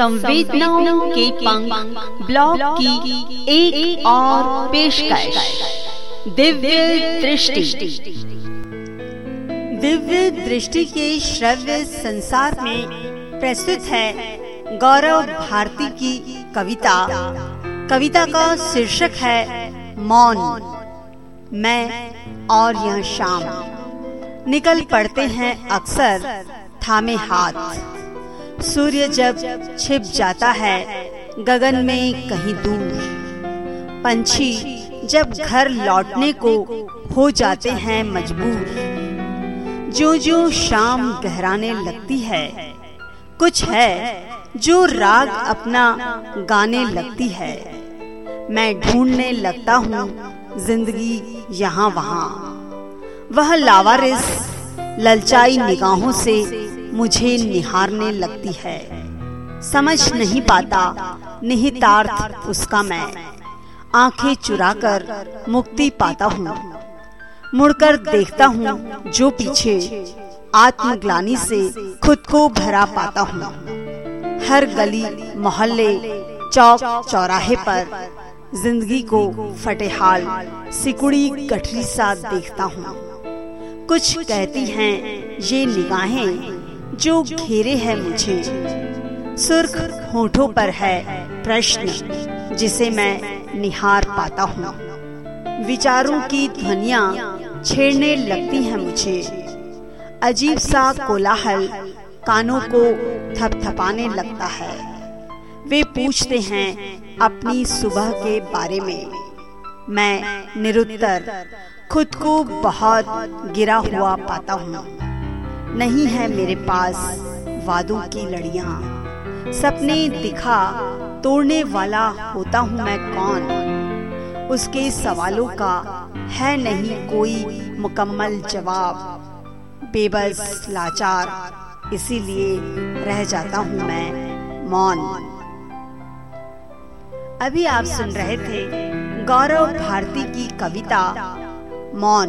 संवेदनाओं के पंख ब्लॉग की एक, एक और पेशकश। दिव्य दृष्टि। दिव्य दृष्टि के श्रव्य संसार में प्रस्तुत है गौरव भारती की कविता। कविता का शीर्षक है मौन। मैं और यह शाम। निकल पड़ते हैं अक्सर थामे हाथ। सूर्य जब छिप जाता है, गगन में कहीं दूर। पंछी जब घर लौटने को हो जाते हैं मजबूर। जो जो शाम गहराने लगती है, कुछ है जो राग अपना गाने लगती है। मैं ढूँढने लगता हूँ, ज़िंदगी यहाँ वहाँ वह लावारिस, ललचाई निगाहों से मुझे निहारने लगती है। समझ नहीं पाता निहितार्थ उसका मैं। आँखें चुराकर मुक्ति पाता हूँ। मुड़कर देखता हूँ जो पीछे आत्मग्लानी से खुद को भरा पाता हूँ। हर गली, मोहल्ले, चौक, चौराहे पर ज़िंदगी को फटेहाल, सिकुड़ी गठरी सा देखता हूँ। कुछ कहती हैं, ये निगाहें जो घेरे है मुझे। सुर्ख होठों पर है प्रश्न, जिसे मैं निहार पाता हूँ। विचारों की ध्वनिया छेड़ने लगती हैं मुझे। अजीब सा कोलाहल कानों को थपथपाने लगता है। वे पूछते हैं अपनी सुबह के बारे में। मैं निरुत्तर, खुद को बहुत गिरा हुआ पाता हूँ। नहीं है मेरे पास वादों की लड़िया। सपने दिखा तोड़ने वाला होता हूँ मैं कौन? उसके सवालों का है नहीं कोई मुकम्मल जवाब। बेबस, लाचार, इसीलिए रह जाता हूँ मैं मौन। अभी आप सुन रहे थे गौरव भारती की कविता मौन।